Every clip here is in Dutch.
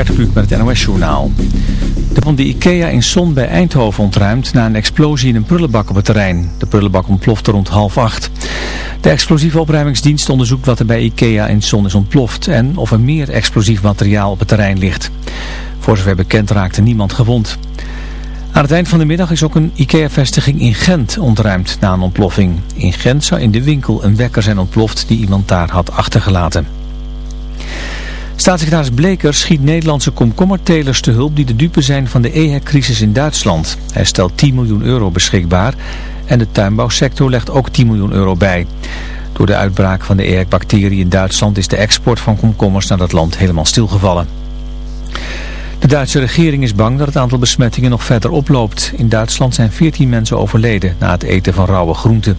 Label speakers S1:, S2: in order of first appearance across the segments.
S1: Gert Kluk met het NOS-journaal. De van de IKEA in Son bij Eindhoven ontruimd na een explosie in een prullenbak op het terrein. De prullenbak ontplofte rond half acht. De explosieve opruimingsdienst onderzoekt wat er bij IKEA in Son is ontploft en of er meer explosief materiaal op het terrein ligt. Voor zover bekend raakte niemand gewond. Aan het eind van de middag is ook een IKEA-vestiging in Gent ontruimd na een ontploffing. In Gent zou in de winkel een wekker zijn ontploft die iemand daar had achtergelaten. Staatssecretaris Bleker schiet Nederlandse komkommertelers te hulp die de dupe zijn van de EHEC-crisis in Duitsland. Hij stelt 10 miljoen euro beschikbaar en de tuinbouwsector legt ook 10 miljoen euro bij. Door de uitbraak van de EHEC-bacterie in Duitsland is de export van komkommers naar dat land helemaal stilgevallen. De Duitse regering is bang dat het aantal besmettingen nog verder oploopt. In Duitsland zijn 14 mensen overleden na het eten van rauwe groenten.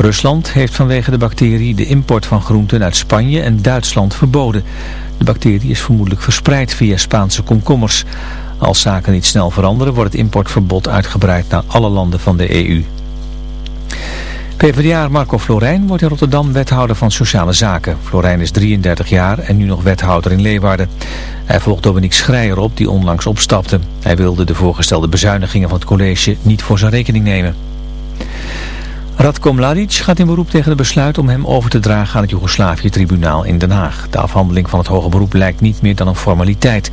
S1: Rusland heeft vanwege de bacterie de import van groenten uit Spanje en Duitsland verboden. De bacterie is vermoedelijk verspreid via Spaanse komkommers. Als zaken niet snel veranderen wordt het importverbod uitgebreid naar alle landen van de EU. PvdA Marco Florijn wordt in Rotterdam wethouder van Sociale Zaken. Florijn is 33 jaar en nu nog wethouder in Leeuwarden. Hij volgt Dominique Schreier op die onlangs opstapte. Hij wilde de voorgestelde bezuinigingen van het college niet voor zijn rekening nemen. Radko Mladic gaat in beroep tegen het besluit om hem over te dragen aan het Joegoslavië-tribunaal in Den Haag. De afhandeling van het hoge beroep lijkt niet meer dan een formaliteit.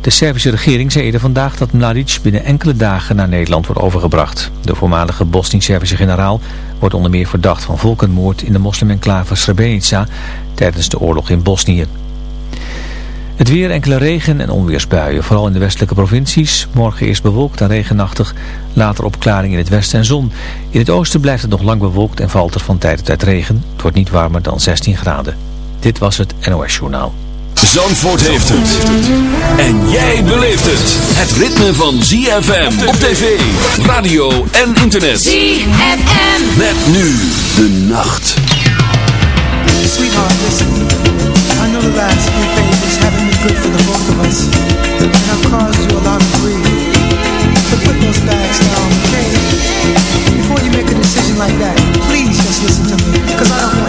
S1: De Servische regering zei eerder vandaag dat Mladic binnen enkele dagen naar Nederland wordt overgebracht. De voormalige Bosnisch-Servische generaal wordt onder meer verdacht van volkenmoord in de moslim-enclave Srebrenica tijdens de oorlog in Bosnië. Het weer enkele regen- en onweersbuien, vooral in de westelijke provincies. Morgen eerst bewolkt en regenachtig, later opklaring in het westen en zon. In het oosten blijft het nog lang bewolkt en valt er van tijd tot tijd regen. Het wordt niet warmer dan 16 graden. Dit was het NOS Journaal.
S2: Zandvoort heeft het. En jij beleeft het. Het ritme van ZFM op tv, radio en internet.
S3: ZFM.
S2: Met nu de nacht.
S4: Sweetheart, listen. I know the last few good for the both of us. And I've caused you a lot of grief. But put those bags down, okay? Before you make a decision like that, please just listen to me. Cause I don't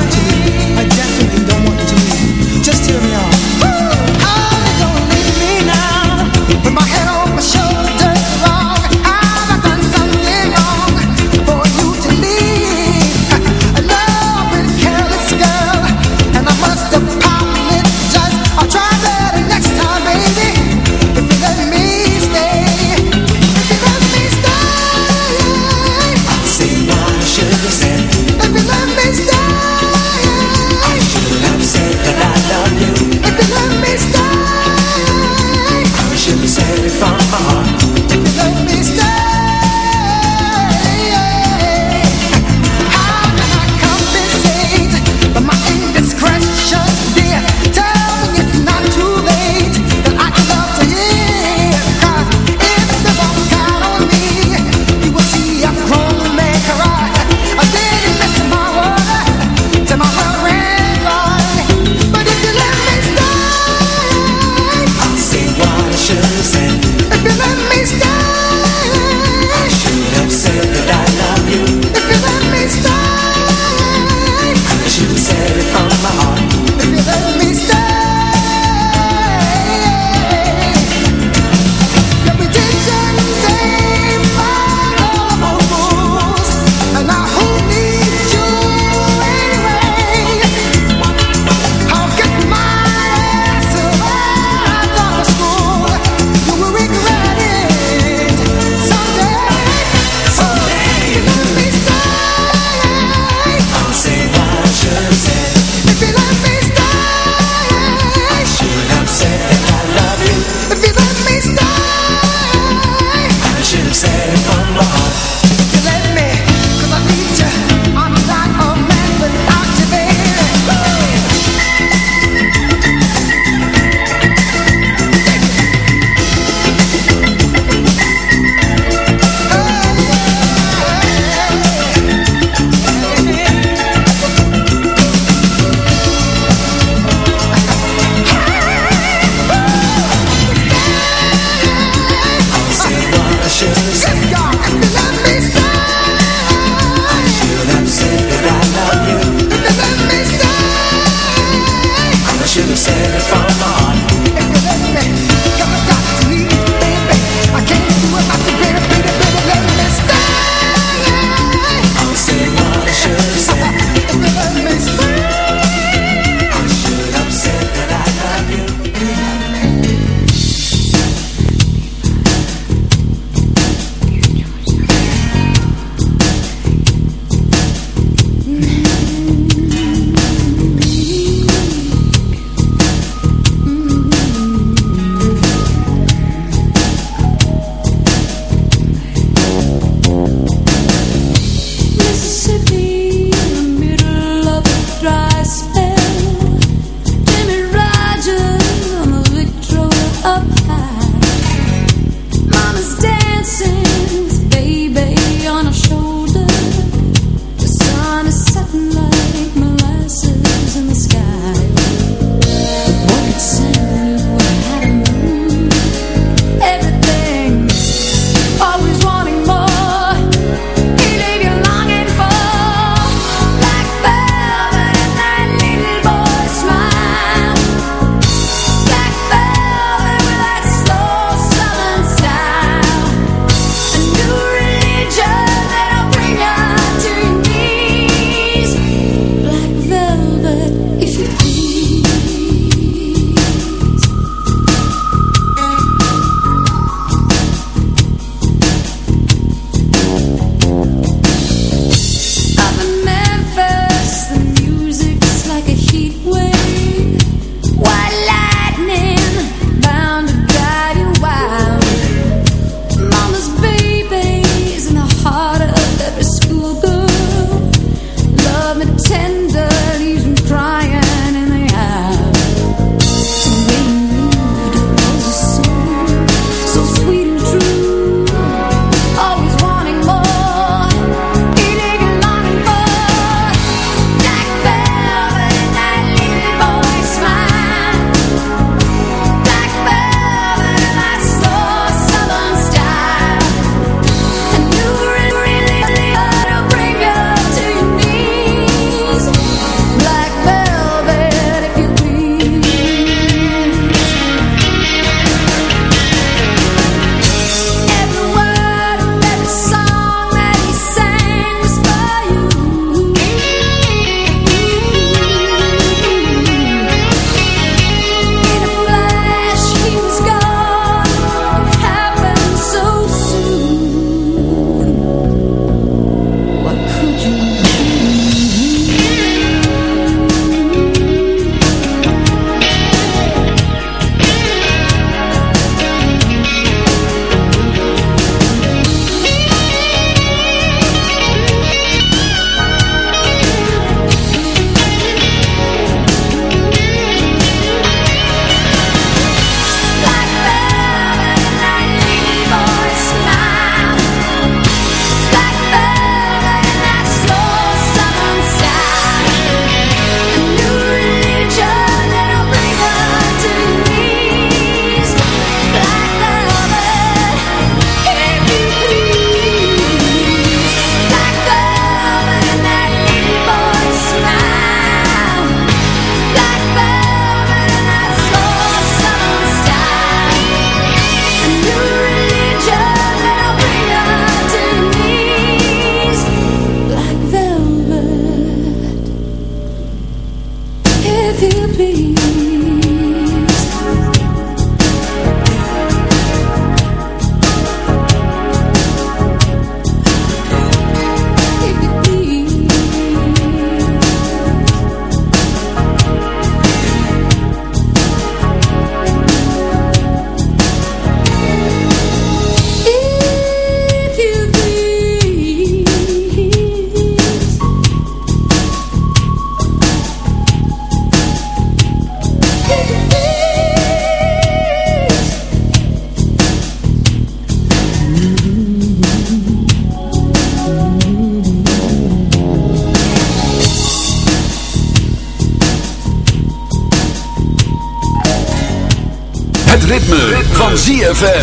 S5: van ZFM.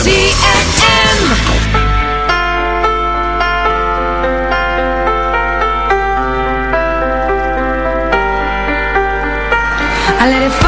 S3: ZFM.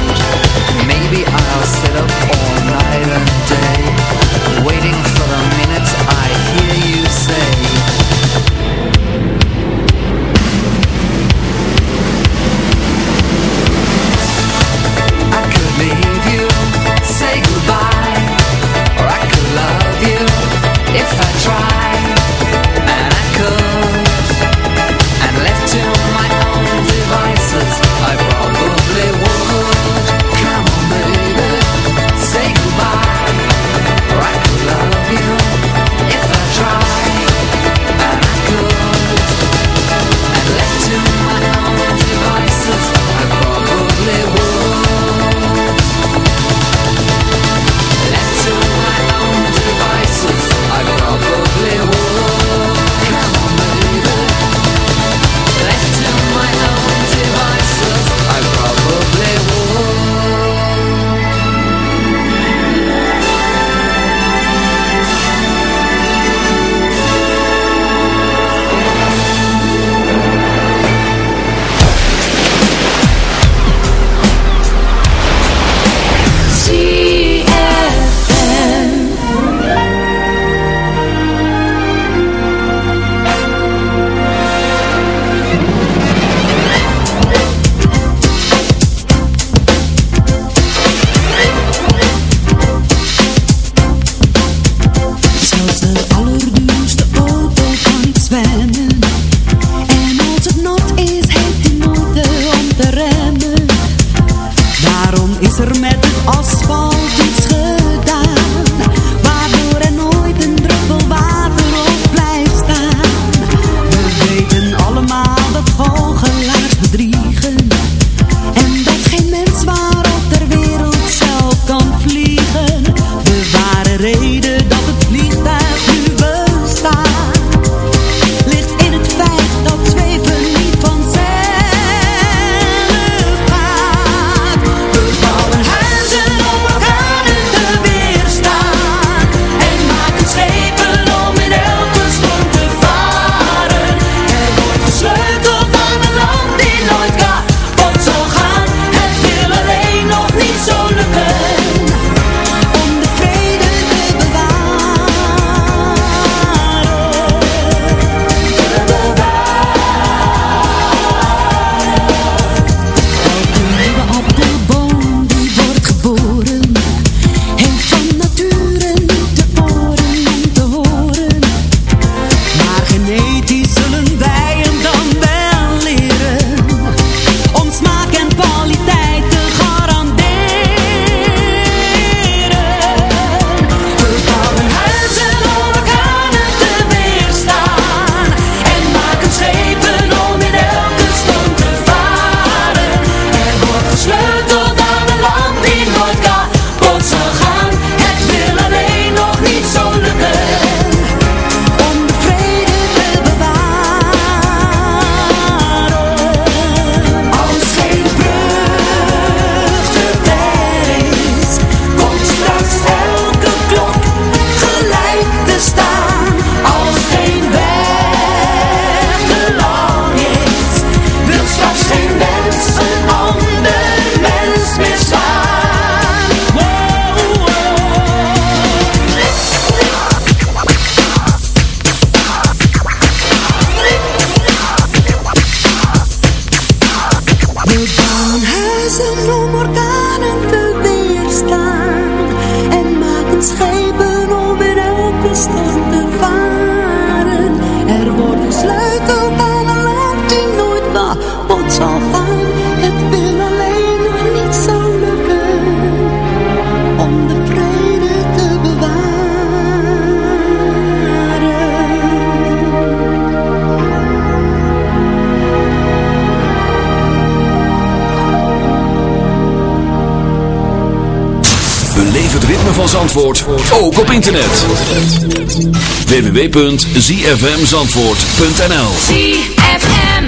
S5: www.zfmzandvoort.nl
S3: ZFM.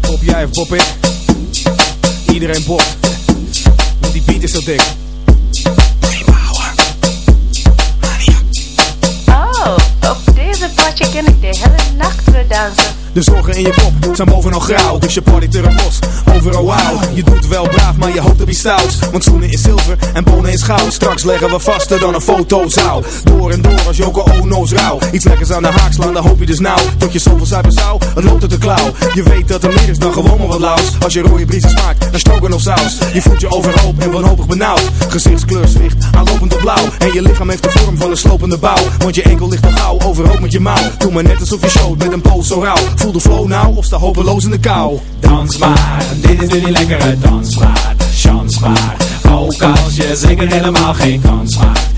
S6: Pop jij of pop ik? Iedereen popt. Want die beat is zo dik.
S7: Oh, op deze potje ken ik de hele nacht weer dansen.
S6: De zorgen in je kop zijn bovenal grauw, dus je partyt er een bos. Overal wauw, je doet wel braaf, maar je hoopt op iets stouts. Want schoenen is zilver en bonen is goud. Straks leggen we vaster dan een fotozaal. Door en door als Joko Ono's rauw. Iets lekkers aan de haak slaan, dan hoop je dus nou. Tot je zoveel zuipen zou, het loopt uit de klauw. Je weet dat er meer is dan gewoon maar wat laus. Als je rode briezen smaakt, dan stroken of saus. Je voelt je overhoop en wanhopig benauwd. Gezichtskleur zwicht, aanlopend op blauw. En je lichaam heeft de vorm van een slopende bouw. Want je enkel ligt al gauw, overhoop met je mouw. Doe maar net alsof je showt met een poos zo rauw. Voel de flow nou of sta hopeloos in de kou.
S8: Dans maar, dit is nu die lekkere dansmaat. Chance maar, ook als je zeker helemaal geen kans maakt.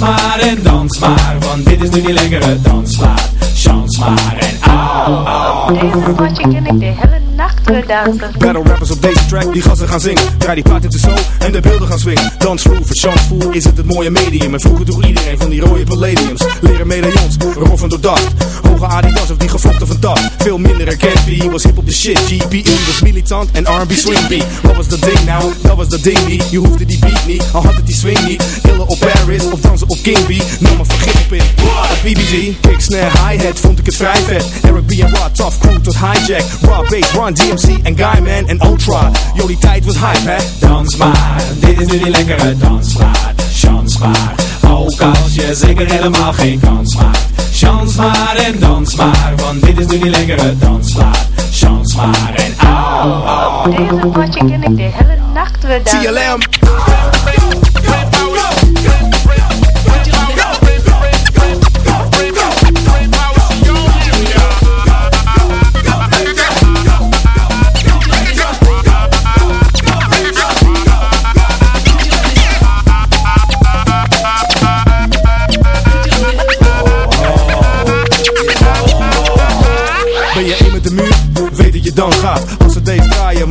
S8: Maar en dans maar, want dit is nu die lekkere dansmaat. Chance maar en au, au.
S7: Deze potje ken ik de hele
S6: Battle rappers op deze track, die gassen gaan zingen. Draai die plaat in de show en de beelden gaan swingen. Voor chansvoer is het het mooie medium. En vroeger droeg iedereen van die rode palladiums. Leren medaillons, roffen door dag. Hoge Adidas of die gevlochten van tas. Veel minder herkend, was hip op de shit. GPE was militant en R&B swing beat. Wat was dat ding nou? Dat was dat ding niet. Je hoefde die beat niet, al had het die swing niet. Killen op Paris of dansen op King B. Nam maar vergif op in. BBG, kick, snare, hi-hat, vond ik het vrij vet. Eric B en tough crew tot hijack. Raw bass, Run DMC en Guyman en Ultra. Yo, die tijd was hype, hè?
S8: Dans maar, dit is nu die lekkere dansmaat. Chance maar, ook als je zeker helemaal geen kans maakt. Chance maar en dans maar, want dit is nu die lekkere dansmaat. Chance maar en au, au.
S7: Deze potje ken ik de hele nacht weer dansen.
S6: TLM.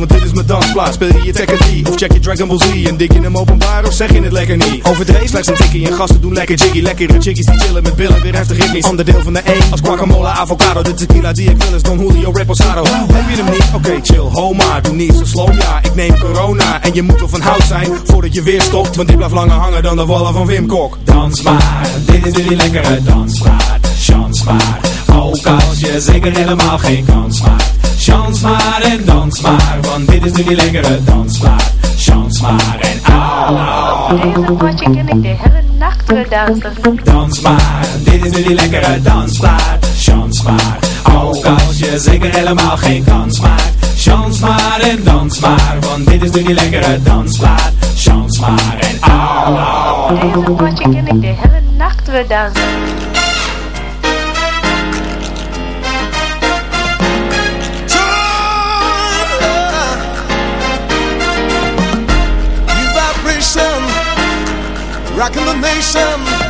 S6: Want dit is mijn dansplaats. Speel je je Tekken 3 of check je Dragon Ball Z? En dik je hem openbaar of zeg je het lekker niet? Overdreven slechts een tikkie en gasten doen lekker jiggy. Lekkere chickies die chillen met billen, weer heftig ritmisch. Ander deel van de 1 als guacamole, avocado. De tequila die ik wil is Don Julio Reposado. Heb je hem niet? Oké, chill, ho maar. Doe niet zo slow, ja. Ik neem corona en je moet wel van hout zijn voordat je weer stopt. Want die blijft langer hangen dan de wallen van Wim Kok.
S8: Dans maar, dit is nu die lekkere dansmaat. Chance maar, ook als je zeker helemaal geen kans maakt. Chance maar en dans maar, want dit is nu die lekkere dansmaat. Chance maar en au,
S7: deze potje ken ik de hele nacht weer dansen.
S8: Dans maar, dit is nu die lekkere dansplaat. Chance maar, ook als je zeker helemaal geen kans maakt. Chance maar en dans maar, want dit is nu die lekkere dansplaat. Chance maar en au, au.
S7: Deze potje ken ik de hele nacht weer dansen.
S9: Rocking the nation.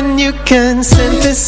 S9: when you can
S3: synthesize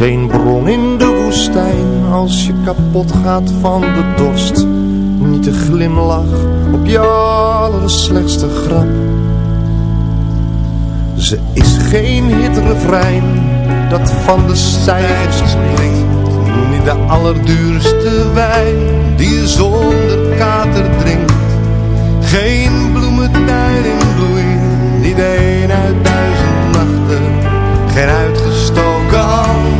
S10: Geen bron in de woestijn als je kapot gaat van de dorst. Niet de glimlach op je allerslechtste grap. Ze is geen hitrefrein dat van de stijgers klinkt. Niet de allerduurste wijn die je zonder kater drinkt. Geen bloementuin in bloei, niet een uit duizend nachten. Geen uitgestoken hand,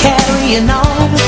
S5: carrying on.